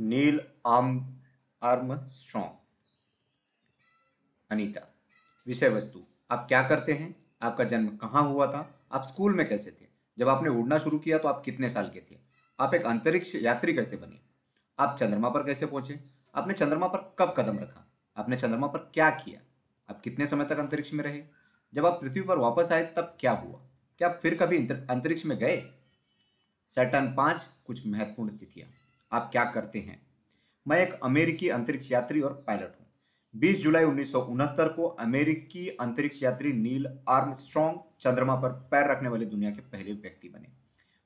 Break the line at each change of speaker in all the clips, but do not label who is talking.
नील आम arm Armstrong Anita विषय वस्तु आप क्या करते हैं? आपका जन्म कहाँ हुआ था? आप स्कूल में कैसे थे? जब आपने उड़ना शुरू किया तो आप कितने साल के थे? आप एक अंतरिक्ष यात्री कैसे बने? आप चंद्रमा पर कैसे पहुँचे? आपने चंद्रमा पर कब कदम रखा? आपने चंद्रमा पर क्या किया? आप कितने समय तक अंतरिक्ष में रहे? जब आप पृथ्वी पर वापस आए, तब क्या हुआ? क्या आप फिर कभी अंतरिक्ष में गए? सैटर्न पाँच, कुछ महत्वपूर्ण तिथियाँ। आप क्या करते हैं? मैं एक अमेरिकी अंतरिक्ष यात्री और पायलट हूँ। 20 जुलाई उन्नीस सौ उनहत्तर को अमेरिकी अंतरिक्ष यात्री नील आर्मस्ट्रॉन्ग चंद्रमा पर पैर रखने वाले दुनिया के पहले व्यक्ति बने।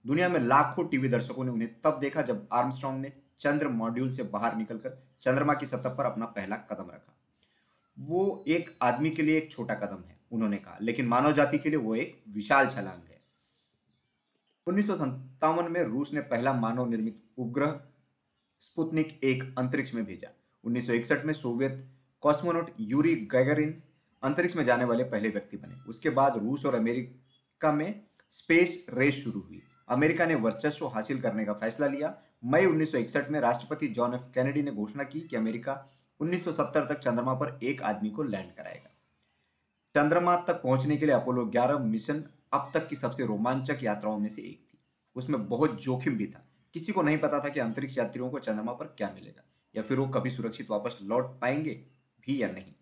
दुनिया में लाखों टीवी दर्शकों ने उन्हें तब देखा जब आर्मस्ट्रॉन्ग ने चंद्र मॉड्यूल से बाहर निकलकर चंद्रमा की सतह पर अपना पहला कदम रखा। वो एक आदमी के लिए एक छोटा कदम है, उन्होंने कहा, लेकिन मानव जाति के लिए वो एक विशाल छलांग है। उन्नीस सौ सत्तावन में रूस ने पहला मानव निर्मित उपग्रह स्पुतनिक एक अंतरिक्ष में भेजा। 1961 में सोवियत कॉस्मोनोट यूरी गैगरिन अंतरिक्ष में जाने वाले पहले व्यक्ति बने। उसके बाद रूस और अमेरिका में स्पेस रेस शुरू हुई। अमेरिका ने वर्चस्व हासिल करने का फैसला लिया। मई 1961 में राष्ट्रपति जॉन एफ़ कैनेडी ने घोषणा की कि अमेरिका 1970 तक चंद्रमा पर एक आदमी को लैंड कराएगा। चंद्रमा तक पहुँचने के लिए अपोलो 11 मिशन अब तक की सबसे रोमांचक यात्राओं में से एक थी। उसमें बहुत जोखिम भी था। किसी को नहीं पता था कि अंतरिक्ष यात्रियों को चंद्रमा पर क्या मिलेगा, या फिर वो कभी सुरक्षित वापस लौट पाएँगे भी या नहीं।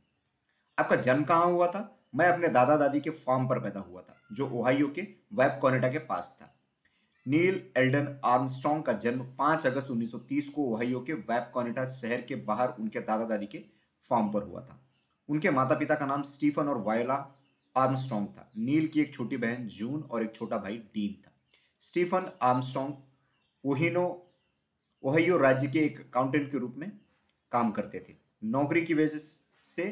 आपका जन्म कहाँ हुआ था? मैं अपने दादा दादी के फार्म पर पैदा हुआ था, जो ओहाइयो के वेब कॉनेटा के पास था। नील एल्डन आर्मस्ट्रॉन्ग का जन्म 5 अगस्त 1930 को ओहाइयो के वेब कॉनेटा शहर के बाहर उनके दादा दादी के फार्म पर हुआ था। उनके माता पिता का नाम स्टीफन और वायला आर्मस्ट्रॉन्ग था। नील की एक छोटी बहन जून और एक छोटा भाई डीन था। स्टीफन आर्मस्ट्रॉन्ग ओहिनो ओहियो राज्य के एक अकाउंटेंट के रूप में काम करते थे। नौकरी की वजह से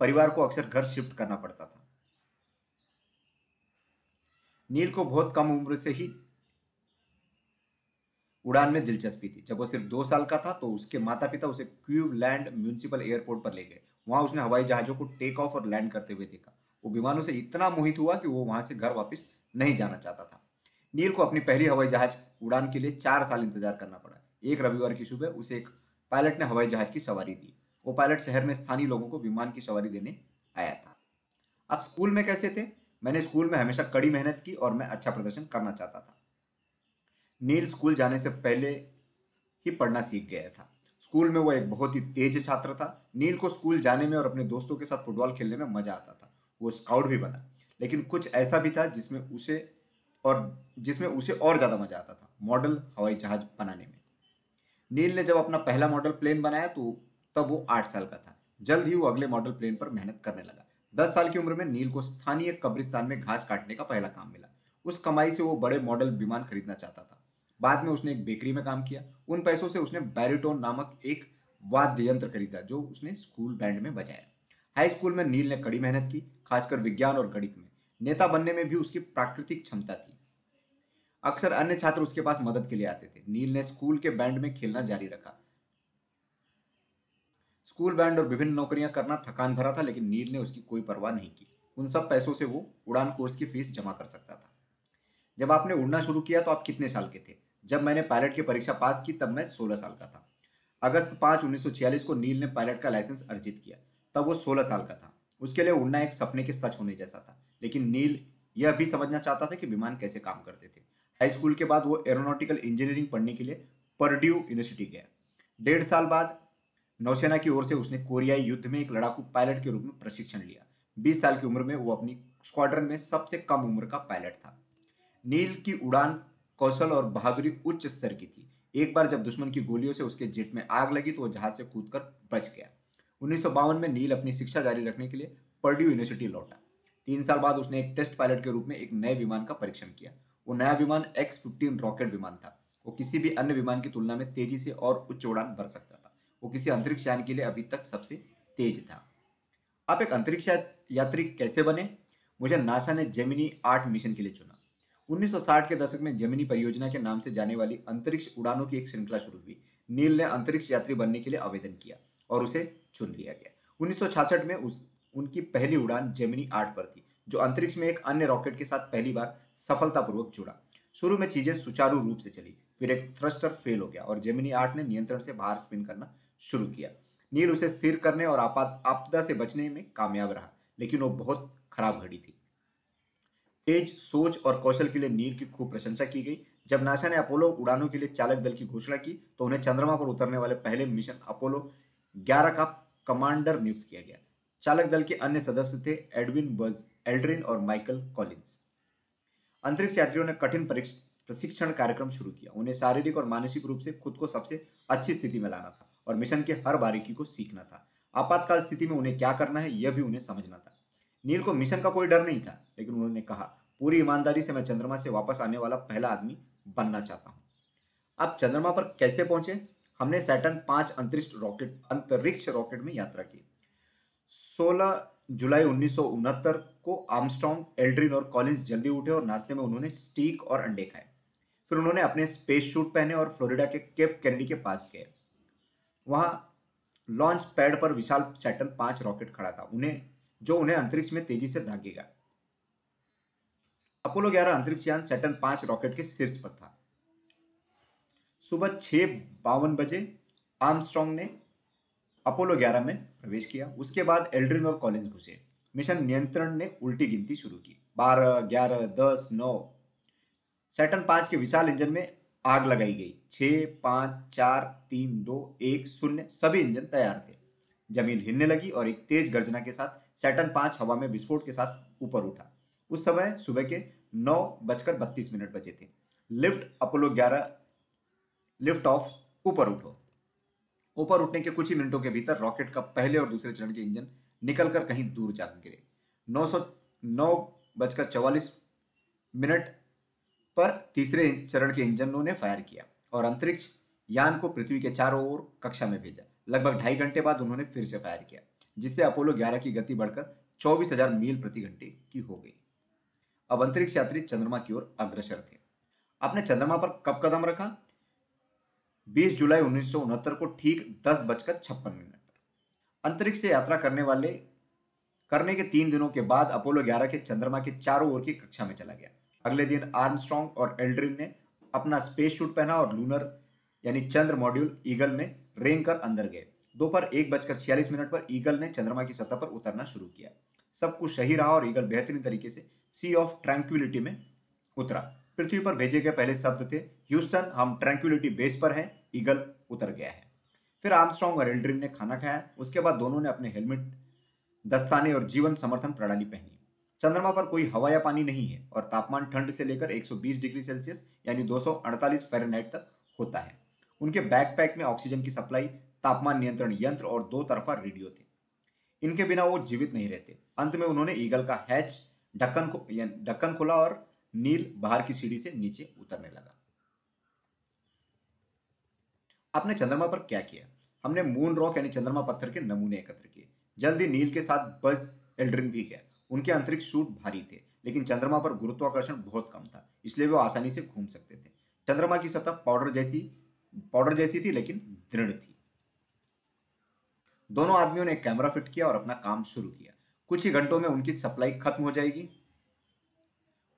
परिवार को अक्सर घर शिफ्ट करना पड़ता था। नील को बहुत कम उम्र से ही उड़ान में दिलचस्पी थी। जब वो सिर्फ़ दो साल का था तो उसके माता पिता उसे क्यूबलैंड म्यूनिसिपल एयरपोर्ट पर ले गए। वहाँ उसने हवाई जहाजों को टेक ऑफ़ और लैंड करते हुए देखा। वो विमानों से इतना मोहित हुआ कि वो वहाँ से घर वापस नहीं जाना चाहता था। नील को अपनी पहली हवाई जहाज़ उड़ान के लिए चार साल इंतज़ार करना पड़ा। एक रविवार की सुबह उसे एक पायलट ने हवाई जहाज़ की सवारी दी। वो पायलट शहर में स्थानीय लोगों को विमान की सवारी देने आया था। आप स्कूल में कैसे थे? मैंने स्कूल में हमेशा कड़ी मेहनत की और मैं अच्छा प्रदर्शन करना चाहता था। नील स्कूल जाने से पहले ही पढ़ना सीख गया था। स्कूल में वो एक बहुत ही तेज छात्र था। नील को स्कूल जाने में और अपने दोस्तों के साथ फुटबॉल खेलने में मज़ा आता था। वो स्काउट भी बना। लेकिन कुछ ऐसा भी था जिसमें उसे और जिसमें उसे और ज़्यादा मज़ा आता था, मॉडल हवाई जहाज़ बनाने में। नील ने जब अपना पहला मॉडल प्लेन बनाया तो तब वो आठ साल का था। जल्द ही वो अगले मॉडल प्लेन पर मेहनत करने लगा। दस साल की उम्र में नील को स्थानीय कब्रिस्तान में घास काटने का पहला काम मिला। उस कमाई से वो बड़े मॉडल विमान खरीदना चाहता था। बाद में उसने एक बेकरी में काम किया। उन पैसों से उसने बैरिटोन नामक एक वाद्य यंत्र खरीदा, जो उसने स्कूल बैंड में बजाया। हाई स्कूल में नील ने कड़ी मेहनत की, खासकर विज्ञान और गणित में। नेता बनने में भी उसकी प्राकृतिक क्षमता थी। अक्सर अन्य छात्र उसके पास मदद के लिए आते थे। नील ने स्कूल के बैंड में खेलना जारी रखा। स्कूल बैंड और विभिन्न नौकरियाँ करना थकान भरा था, लेकिन नील ने उसकी कोई परवाह नहीं की। उन सब पैसों से वो उड़ान कोर्स की फ़ीस जमा कर सकता था। जब आपने उड़ना शुरू किया तो आप कितने साल के थे? जब मैंने पायलट की परीक्षा पास की तब मैं सोलह साल का था। अगस्त पाँच, उन्नीस को नील ने पायलट का लाइसेंस अर्जित किया। तब वो सोलह साल का था। उसके लिए उड़ना एक सपने के सच होने जैसा था। लेकिन नील यह भी समझना चाहता था कि विमान कैसे काम करते थे। हाई स्कूल के बाद वो एरोनॉटिकल इंजीनियरिंग पढ़ने के लिए परड्यू यूनिवर्सिटी गया। डेढ़ साल बाद नौसेना की ओर से उसने कोरियाई युद्ध में एक लड़ाकू पायलट के रूप में प्रशिक्षण लिया। बीस साल की उम्र में वो अपनी स्क्वाड्रन में सबसे कम उम्र का पायलट था। नील की उड़ान कौशल और बहादुरी उच्च स्तर की थी। एक बार जब दुश्मन की गोलियों से उसके जेट में आग लगी तो वो जहाज़ से कूदकर बच गया। उन्नीस में नील अपनी शिक्षा जारी रखने के लिए पर्ड्यू यूनिवर्सिटी लौटा। तीन साल बाद उसने एक टेस्ट पायलट के रूप में एक नए विमान का परीक्षण किया। वो नया विमान एक्स फिफ्टीन रॉकेट विमान था। वो किसी भी अन्य विमान की तुलना में तेज़ी से और उच्च उड़ान भर सकता था। वो किसी अंतरिक्ष यान के लिए अभी तक सबसे तेज था। आप एक अंतरिक्ष यात्री कैसे बने? मुझे नासा ने जेमिनी आठ मिशन के लिए चुना। 1960 के दशक में जेमिनी परियोजना के नाम से जाने वाली अंतरिक्ष उड़ानों की एक श्रृंखला शुरू हुई। नील ने अंतरिक्ष यात्री बनने के लिए आवेदन किया और उसे चुन लिया गया। उन्नीस में उस, उनकी पहली उड़ान जेमिनी आठ पर थी, जो अंतरिक्ष में एक अन्य रॉकेट के साथ पहली बार सफलतापूर्वक जुड़ा। शुरू में चीज़ें सुचारू रूप से चली, फिर एक थ्रस्टर फेल हो गया और जेमिनी आठ ने नियंत्रण से बाहर स्पिन करना शुरू किया। नील उसे स्थिर करने और आपात आपदा से बचने में कामयाब रहा, लेकिन वो बहुत खराब घड़ी थी। तेज सोच और कौशल के लिए नील की खूब प्रशंसा की गई। जब नासा ने अपोलो उड़ानों के लिए चालक दल की घोषणा की तो उन्हें चंद्रमा पर उतरने वाले पहले मिशन अपोलो 11 का कमांडर नियुक्त किया गया। चालक दल के अन्य सदस्य थे एडविन बज, एल्ड्रिन और माइकल कॉलिंस अंतरिक्ष यात्रियों ने कठिन प्रशिक्षण कार्यक्रम शुरू किया। उन्हें शारीरिक और मानसिक रूप से खुद को सबसे अच्छी स्थिति में लाना था और मिशन के हर बारीकी को सीखना था। आपातकाल स्थिति में उन्हें क्या करना है, यह भी उन्हें समझना था। नील को मिशन का कोई डर नहीं था, लेकिन उन्होंने कहा, पूरी ईमानदारी से मैं चंद्रमा से वापस आने वाला पहला आदमी बनना चाहता हूँ। अब चंद्रमा पर कैसे पहुँचे? हमने सैटर्न पाँच अंतरिक्ष रॉकेट अंतरिक्ष रॉकेट में यात्रा की। 16 जुलाई उन्नीस को आर्मस्ट्रॉन्ग एल्ड्रिन और कॉलिंस जल्दी उठे और नाश्ते में उन्होंने स्टीक और अंडे खाए। फिर उन्होंने अपने स्पेस शूट पहने और फ्लोरिडा के केप कैनेडी के पास गए। वहाँ लॉन्च पैड पर विशाल सैटर्न पाँच रॉकेट खड़ा था, उन्हें, जो उन्हें अंतरिक्ष में तेज़ी से दागेगा। अपोलो 11 अंतरिक्ष यान सैटर्न पाँच रॉकेट के शीर्ष पर था। सुबह छह बावन बजे आर्मस्ट्रॉन्ग ने अपोलो 11 में प्रवेश किया। उसके बाद एल्ड्रिन और कॉलिंस घुसे। मिशन नियंत्रण ने उल्टी गिनती शुरू की। बारह, ग्यारह, दस, नौ। सैटर्न पाँच के विशाल इंजन में आग लगाई गई। छह, पाँच, चार, तीन, दो, एक, शून्य, सभी इंजन तैयार थे। ज़मीन हिलने लगी और एक तेज गर्जना के साथ सैटर्न पाँच हवा में विस्फोट के साथ ऊपर उठा। उस समय सुबह के नौ बजकर बत्तीस मिनट बजे थे। लिफ्ट अपोलो ग्यारह लिफ्ट ऑफ़ ऊपर उठो। ऊपर उठने के कुछ ही मिनटों के भीतर रॉकेट का पहले और दूसरे चरण के इंजन निकलकर कहीं दूर जा गिरे। नौ सौ नौ बजकर चौवालीस मिनट पर तीसरे चरण के इंजनों ने फायर किया और अंतरिक्ष यान को पृथ्वी के चारों ओर कक्षा में भेजा। लगभग ढाई घंटे बाद उन्होंने फिर से फायर किया, जिससे अपोलो 11 की गति बढ़कर चौबीस हज़ार मील प्रति घंटे की हो गई। अब अंतरिक्ष यात्री चंद्रमा की ओर अग्रसर थे। आपने चंद्रमा पर कब कदम रखा? 20 जुलाई उन्नीस सौ उनहत्तर को ठीक दस बजकर छप्पन मिनट पर। अंतरिक्ष से यात्रा करने वाले, करने के तीन दिनों के बाद अपोलो 11 के चंद्रमा के चारों ओर की कक्षा में चला गया। अगले दिन आर्मस्ट्रॉन्ग और एल्ड्रिन ने अपना स्पेस शूट पहना और लूनर, यानी चंद्र मॉड्यूल ईगल में रेंग कर अंदर गए। दोपहर एक बजकर छियालीस मिनट पर ईगल ने चंद्रमा की सतह पर उतरना शुरू किया। सब कुछ सही रहा और ईगल बेहतरीन तरीके से सी ऑफ़ ट्रैंक्विलिटी में उतरा। पृथ्वी पर भेजे गए पहले शब्द थे, ह्यूस्टन, हम ट्रैंक्विलिटी बेस पर हैं, ईगल उतर गया है। फिर आर्मस्ट्रॉन्ग और एल्ड्रिन ने खाना खाया, उसके बाद दोनों ने अपने हेलमेट दस्ताने और जीवन समर्थन प्रणाली पहनी। चंद्रमा पर कोई हवा या पानी नहीं है और तापमान ठंड से लेकर 120 डिग्री सेल्सियस, यानी 248 फ़ारेनहाइट तक होता है। उनके बैकपैक में ऑक्सीजन की सप्लाई, तापमान नियंत्रण यंत्र और दो तरफा रेडियो थे। इनके बिना वो जीवित नहीं रहते। अंत में उन्होंने ईगल का हैच, ढक्कन को ढक्कन खोला और नील बाहर की सीढ़ी से नीचे उतरने लगा। आपने चंद्रमा पर क्या किया? हमने मून रॉक यानी चंद्रमा पत्थर के नमूने एकत्र किए। जल्दी नील के साथ बस एल्ड्रिन भी गया उनके अंतरिक्ष सूट भारी थे, लेकिन चंद्रमा पर गुरुत्वाकर्षण बहुत कम था, इसलिए वे आसानी से घूम सकते थे। चंद्रमा की सतह पाउडर जैसी पाउडर जैसी थी, लेकिन दृढ़ थी। दोनों आदमियों ने कैमरा फिट किया और अपना काम शुरू किया। कुछ ही घंटों में उनकी सप्लाई खत्म हो जाएगी।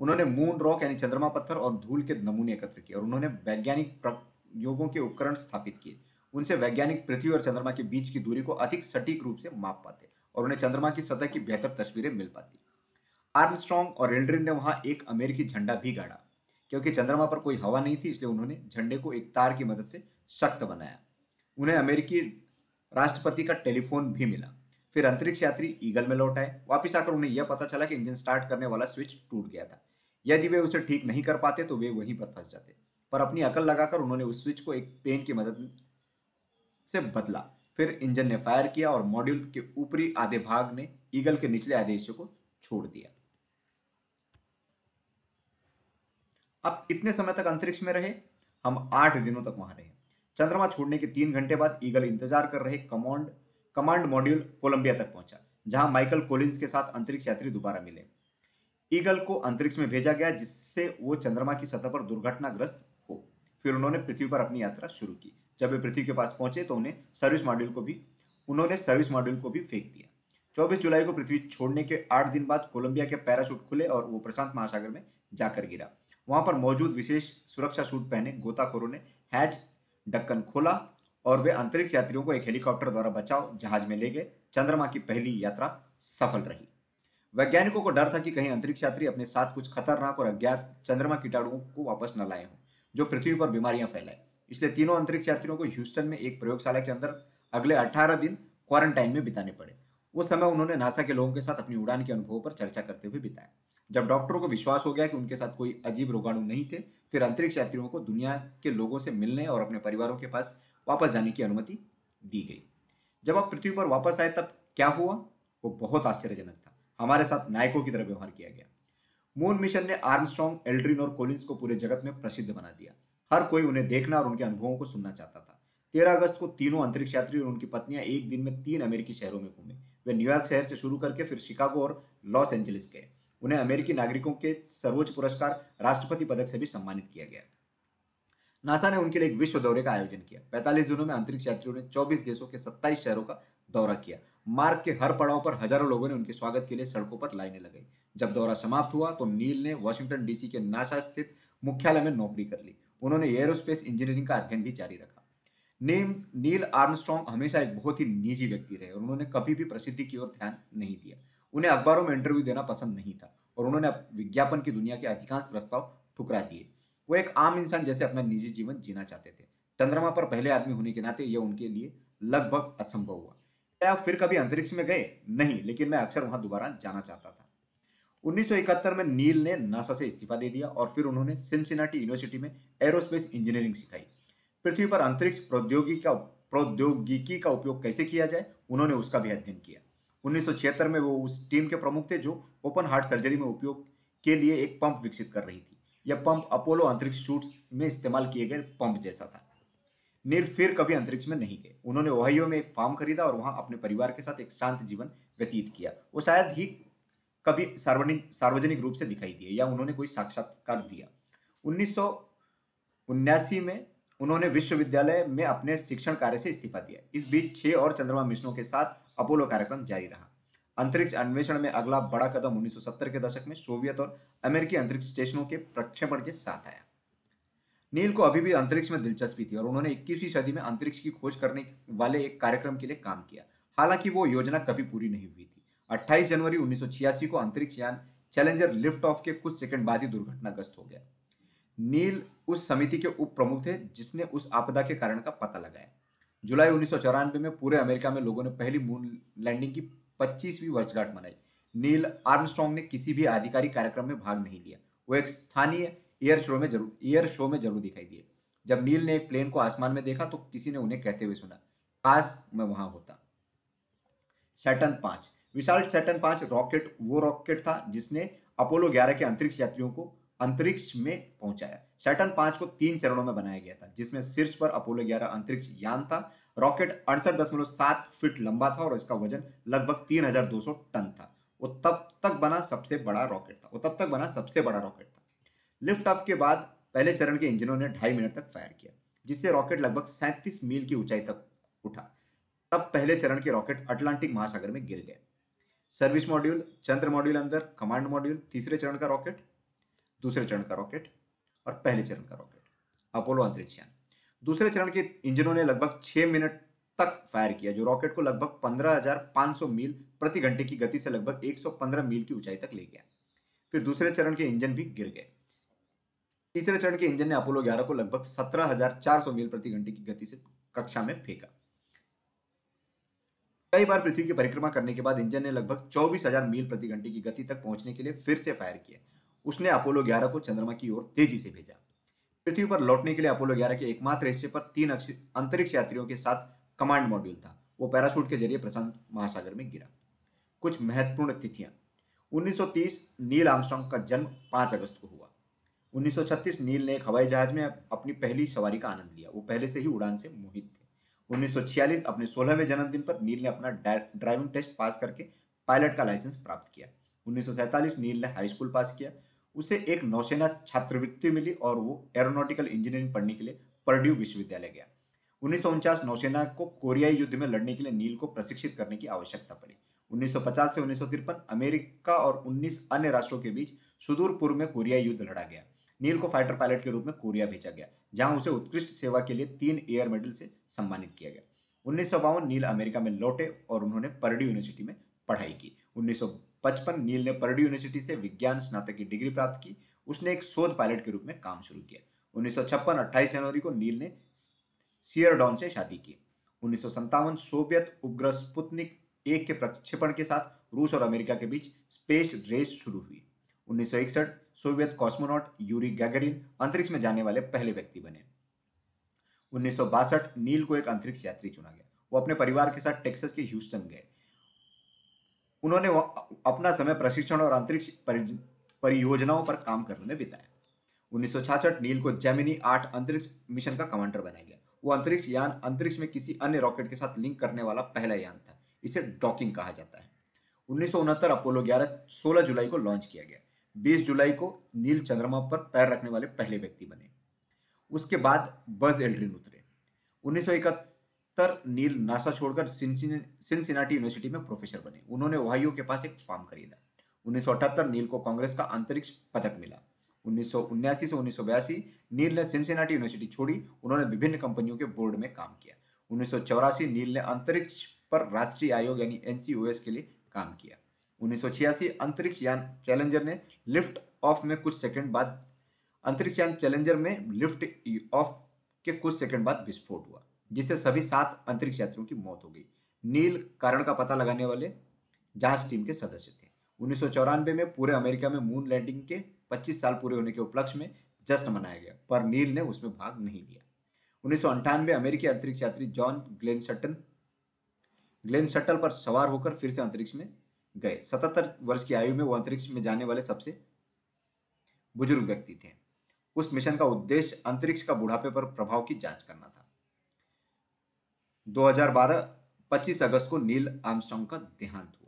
उन्होंने मून रॉक यानी चंद्रमा पत्थर और धूल के नमूने एकत्र किए और उन्होंने वैज्ञानिक प्रयोगों के उपकरण स्थापित किए। उनसे वैज्ञानिक पृथ्वी और चंद्रमा के बीच की दूरी को अधिक सटीक रूप से माप पाते और उन्हें चंद्रमा की सतह की बेहतर तस्वीरें मिल पाती। आर्मस्ट्रॉन्ग और एल्ड्रिन ने वहाँ एक अमेरिकी झंडा भी गाड़ा, क्योंकि चंद्रमा पर कोई हवा नहीं थी, इसलिए उन्होंने झंडे को एक तार की मदद से सख्त बनाया। उन्हें अमेरिकी राष्ट्रपति का टेलीफोन भी मिला। फिर अंतरिक्ष यात्री ईगल में लौट आए। वापिस आकर उन्हें यह पता चला कि इंजन स्टार्ट करने वाला स्विच टूट गया था। यदि वे उसे ठीक नहीं कर पाते तो वे वहीं पर फंस जाते। पर अपनी अकल लगाकर उन्होंने उस स्विच को एक पेन की मदद से बदला। फिर इंजन ने फायर किया और मॉड्यूल के ऊपरी आधे भाग ने ईगल के निचले आधे हिस्से को छोड़ दिया। अब इतने समय तक अंतरिक्ष में रहे, हम आठ दिनों तक वहाँ रहे। चंद्रमा छोड़ने के तीन घंटे बाद ईगल इंतज़ार कर रहे कमांड कमांड मॉड्यूल कोलंबिया तक पहुँचा, जहाँ माइकल कोलिंस के साथ अंतरिक्ष यात्री दोबारा मिले। ईगल को अंतरिक्ष में भेजा गया, जिससे वो चंद्रमा की सतह पर दुर्घटनाग्रस्त हो। फिर उन्होंने पृथ्वी पर अपनी यात्रा शुरू की। जब वे पृथ्वी के पास पहुँचे तो उन्हें सर्विस मॉड्यूल को भी, उन्होंने सर्विस मॉड्यूल को भी फेंक दिया। चौबीस जुलाई को पृथ्वी छोड़ने के आठ दिन बाद कोलंबिया के पैराशूट खुले और वो प्रशांत महासागर में जाकर गिरा। वहाँ पर मौजूद विशेष सुरक्षा सूट पहने गोताखोरों ने हैच ढक्कन खोला और वे अंतरिक्ष यात्रियों को एक हेलीकॉप्टर द्वारा बचाव, जहाज़ में ले गए। चंद्रमा की पहली यात्रा सफल रही। वैज्ञानिकों को डर था कि कहीं अंतरिक्ष यात्री अपने साथ कुछ खतरनाक और अज्ञात चंद्रमा कीटाणुओं को वापस न लाए हों, जो पृथ्वी पर बीमारियाँ फैलाए। इसलिए तीनों अंतरिक्ष यात्रियों को ह्यूस्टन में एक प्रयोगशाला के अंदर अगले 18 दिन क्वारंटाइन में बिताने पड़े। उस समय उन्होंने नासा के लोगों के साथ अपनी उड़ान के अनुभवों पर चर्चा करते हुए बिताया जब डॉक्टरों को विश्वास हो गया कि उनके साथ कोई अजीब रोगाणु नहीं थे, फिर अंतरिक्ष यात्रियों को दुनिया के लोगों से मिलने और अपने परिवारों के पास वापस जाने की अनुमति दी गई। जब आप पृथ्वी पर वापस आए, तब क्या हुआ? वो बहुत आश्चर्यजनक था। हमारे साथ नायकों की तरह व्यवहार किया गया। मून मिशन ने आर्मस्ट्रॉन्ग एल्ड्रिन और कोलिंस को पूरे जगत में प्रसिद्ध बना दिया। हर कोई उन्हें देखना और उनके अनुभवों को सुनना चाहता था। तेरह अगस्त को तीनों अंतरिक्ष यात्री और उनकी पत्नियाँ एक दिन में तीन अमेरिकी शहरों में घूमे। वे न्यूयॉर्क शहर से शुरू करके फिर शिकागो और लॉस एंजलिस गए। उन्हें अमेरिकी नागरिकों के सर्वोच्च पुरस्कार राष्ट्रपति पदक से भी सम्मानित किया गया नासा ने उनके लिए एक विश्व दौरे का आयोजन किया। 45 दिनों में अंतरिक्ष यात्रियों ने 24 देशों के 27 शहरों का दौरा किया। मार्ग के हर पड़ाव पर हज़ारों लोगों ने उनके स्वागत के लिए सड़कों पर लाइनें लगाई। जब दौरा समाप्त हुआ तो नील ने वॉशिंगटन डीसी के नासा स्थित मुख्यालय में नौकरी कर ली। उन्होंने एयरोस्पेस इंजीनियरिंग का अध्ययन भी जारी रखा। नेम, नील आर्मस्ट्रॉन्ग हमेशा एक बहुत ही निजी व्यक्ति रहे और उन्होंने कभी भी प्रसिद्धि की ओर ध्यान नहीं दिया। उन्हें अखबारों में इंटरव्यू देना पसंद नहीं था और उन्होंने विज्ञापन की दुनिया के अधिकांश प्रस्ताव ठुकरा दिए। वो एक आम इंसान जैसे अपना निजी जीवन जीना चाहते थे। चंद्रमा पर पहले आदमी होने के नाते यह उनके लिए लगभग असंभव हुआ। क्या आप फिर कभी अंतरिक्ष में गए? नहीं, लेकिन मैं अक्सर वहाँ दोबारा जाना चाहता था। 1971 में नील ने नासा से इस्तीफा दे दिया और फिर उन्होंने सिंसिनाटी यूनिवर्सिटी में एरोस्पेस इंजीनियरिंग सिखाई। पृथ्वी पर अंतरिक्ष प्रौद्योगिकी का प्रौद्योगिकी का उपयोग कैसे किया जाए? उन्होंने उसका भी अध्ययन किया। उन्नीस सौ छिहत्तर में वो उस टीम के प्रमुख थे जो ओपन हार्ट सर्जरी में उपयोग के लिए एक पंप विकसित कर रही थी। यह पंप अपोलो अंतरिक्ष शूट्स में इस्तेमाल किए गए पंप जैसा था। नील फिर कभी अंतरिक्ष में नहीं गए। उन्होंने ओहाइयो में एक फार्म खरीदा और वहाँ अपने परिवार के साथ एक शांत जीवन व्यतीत किया। वो शायद ही कभी सार्वजनिक सार्वजनिक रूप से दिखाई दिए या उन्होंने कोई साक्षात्कार दिया। उन्नीस में उन्होंने विश्वविद्यालय में अपने शिक्षण कार्य से इस्तीफा दिया। इस बीच छह और चंद्रमा मिशनों के साथ अपोलो कार्यक्रम जारी रहा। अंतरिक्ष अन्वेषण में अगला बड़ा कदम 1970 के दशक में सोवियत और अमेरिकी अंतरिक्ष स्टेशनों के प्रक्षेपण के साथ आया। नील को अभी भी अंतरिक्ष में दिलचस्पी थी और उन्होंने 21वीं सदी में अंतरिक्ष की खोज करने वाले एक कार्यक्रम के लिए काम किया। हालाँकि वो योजना कभी पूरी नहीं हुई थी। 28 जनवरी उन्नीस सौ छियासी को अंतरिक्ष यान चैलेंजर लिफ्ट ऑफ़ के कुछ सेकंड बाद ही दुर्घटनाग्रस्त हो गया। नील उस समिति के उप प्रमुख थे जिसने उस आपदा के कारण का पता लगाया। जुलाई उन्नीस सौ चौरानबे में पूरे अमेरिका में लोगों ने पहली मून लैंडिंग की पच्चीसवीं वर्षगांठ मनाई। नील आर्मस्ट्रॉन्ग ने किसी भी आधिकारिक कार्यक्रम में भाग नहीं लिया। वो एक स्थानीय एयर शो में ज़रूर, एयर शो में ज़रूर दिखाई दिए। जब नील ने एक प्लेन को आसमान में देखा तो किसी ने उन्हें कहते हुए सुना, काश मैं वहाँ होता। सैटन पाँच। विशाल सैटन पाँच रॉकेट, वो रॉकेट था जिसने अपोलो 11 के अंतरिक्ष यात्रियों को अंतरिक्ष में पहुँचाया। सैटर्न पाँच को तीन चरणों में बनाया गया था, जिसमें शीर्ष पर अपोलो ग्यारह अंतरिक्ष यान था रॉकेट अड़सठ दशमलव सात फीट लंबा था और इसका वज़न लगभग तीन हज़ार दो सौ टन था। वो तब तक बना सबसे बड़ा रॉकेट था। वो तब तक बना सबसे बड़ा रॉकेट था। लिफ्ट ऑफ़ के बाद पहले चरण के इंजनों ने ढाई मिनट तक फायर किया, जिससे रॉकेट लगभग सैंतीस मील की ऊंचाई तक उठा। तब पहले चरण के रॉकेट अटलांटिक महासागर में गिर गए। सर्विस मॉड्यूल, चंद्र मॉड्यूल अंदर, कमांड मॉड्यूल, तीसरे चरण का रॉकेट, दूसरे चरण का रॉकेट और पहले चरण का रॉकेट। अपोलो अंतरिक्ष यान। दूसरे चरण के इंजनों ने लगभग छह मिनट तक फायर किया जो रॉकेट को लगभग 15,500 मील प्रति घंटे की गति से लगभग 115 मील की ऊंचाई तक ले गया। फिर दूसरे चरण के इंजन भी गिर गए। तीसरे चरण के इंजन ने अपोलो 11 को लगभग 17,400 मील प्रति घंटे की गति से कक्षा में फेंका। कई बार पृथ्वी की परिक्रमा करने के बाद इंजन ने लगभग 24,000 मील प्रति घंटे की गति तक पहुँचने के लिए फिर से फायर किया। उसने अपोलो 11 को चंद्रमा की ओर तेज़ी से भेजा। पृथ्वी पर लौटने के लिए अपोलो 11 के एकमात्र हिस्से पर तीन अंतरिक्ष यात्रियों के साथ कमांड मॉड्यूल था। वो पैराशूट के ज़रिए प्रशांत महासागर में गिरा। कुछ महत्वपूर्ण तिथियाँ। 1930 नील आमस्ट्रॉन्ग का जन्म 5 अगस्त को हुआ। 1936 नील ने एक हवाई जहाज़ में अपनी पहली सवारी का आनंद लिया। वो पहले से ही उड़ान से मोहित थे। 1946 अपने सोलहवें जन्मदिन पर नील ने अपना ड्राइविंग टेस्ट पास करके पायलट का लाइसेंस प्राप्त किया। उन्नीस नील ने हाई स्कूल पास किया। उसे एक नौसेना छात्रवृत्ति मिली और वो एरोनॉटिकल इंजीनियरिंग पढ़ने के लिए परड्यू विश्वविद्यालय गया। उन्नीस नौसेना को कोरियाई युद्ध में लड़ने के लिए नील को प्रशिक्षित करने की आवश्यकता पड़ी। 1950 से उन्नीस सौ तिरपन अमेरिका और 19 अन्य राष्ट्रों के बीच सुदूर पूर्व में कोरियाई युद्ध लड़ा गया। नील को फाइटर पायलट के रूप में कोरिया भेजा गया, जहाँ उसे उत्कृष्ट सेवा के लिए तीन एयर मेडल से सम्मानित किया गया। उन्नीस नील अमेरिका में लौटे और उन्होंने पर्डी यूनिवर्सिटी में पढ़ाई की। 1955 नील ने पर्डी यूनिवर्सिटी से विज्ञान स्नातक की डिग्री प्राप्त की। उसने एक शोध पायलट के रूप में काम शुरू किया। उन्नीस सौ जनवरी को नील ने सियरडॉन से शादी की। उन्नीस सोवियत उपग्रह स्पुतनिक एक के प्रक्षेपण के साथ रूस और अमेरिका के बीच स्पेस रेस शुरू हुई। उन्नीस सौ इकसठ सोवियत कॉस्मोनॉट यूरी गैगरिन अंतरिक्ष में जाने वाले पहले व्यक्ति बने। उन्नीस सौ बासठ नील को एक अंतरिक्ष यात्री चुना गया। वो अपने परिवार के साथ टेक्सास के ह्यूस्टन गए। उन्होंने अपना समय प्रशिक्षण और अंतरिक्ष परियोजनाओं पर काम करने में बिताया। उन्नीस नील को जेमिनी आठ अंतरिक्ष मिशन का कमांडर बनाया गया। वो अंतरिक्ष यान अंतरिक्ष में किसी अन्य रॉकेट के साथ लिंक करने वाला पहला यान था। इसे डॉकिंग कहा जाता है। उन्नीस अपोलो 11 16 जुलाई को लॉन्च किया गया। 20 जुलाई को नील चंद्रमा पर पैर रखने वाले पहले व्यक्ति बने। उसके बाद बज एल्ड्रिन उतरे। उन्नीस नील नासा छोड़कर सिंसिनाटी यूनिवर्सिटी में प्रोफेसर बने। उन्होंने ओहायो के पास एक फार्म खरीदा। उन्नीस सौ अठहत्तर नील को कांग्रेस का अंतरिक्ष पदक मिला। उन्नीस से उन्नीस सौ बयासी नील ने सिंसिनाटी यूनिवर्सिटी छोड़ी। उन्होंने विभिन्न कंपनियों के बोर्ड में काम किया। उन्नीस सौ चौरासी नील ने अंतरिक्ष पर राष्ट्रीय आयोग यानी एनसीओएस के लिए काम किया। उन्नीस अंतरिक्ष यान चैलेंजर ने लिफ्ट ऑफ़ में कुछ सेकंड बाद, अंतरिक्ष यान चैलेंजर में लिफ्ट ऑफ़ के कुछ सेकंड बाद विस्फोट हुआ। जिससे सभी सात अंतरिक्ष यात्रियों की मौत हो गई। नील कारण का पता लगाने वाले जाँच टीम के सदस्य थे। उन्नीस सौ चौरानवे में पूरे अमेरिका में मून लैंडिंग के 25 साल पूरे होने के उपलक्ष्य में जश्न मनाया गया, पर नील ने उसमें भाग नहीं लिया। उन्नीस अमेरिकी अंतरिक्ष यात्री जॉन ग्लेन सटन ग्लेन शटल पर सवार होकर फिर से अंतरिक्ष में गए। सतहत्तर वर्ष की आयु में वो अंतरिक्ष में जाने वाले सबसे बुज़ुर्ग व्यक्ति थे। उस मिशन का उद्देश्य अंतरिक्ष का बुढ़ापे पर प्रभाव की जाँच करना था। 2012 25 अगस्त को नील आर्मस्ट्रॉन्ग का देहांत हुआ।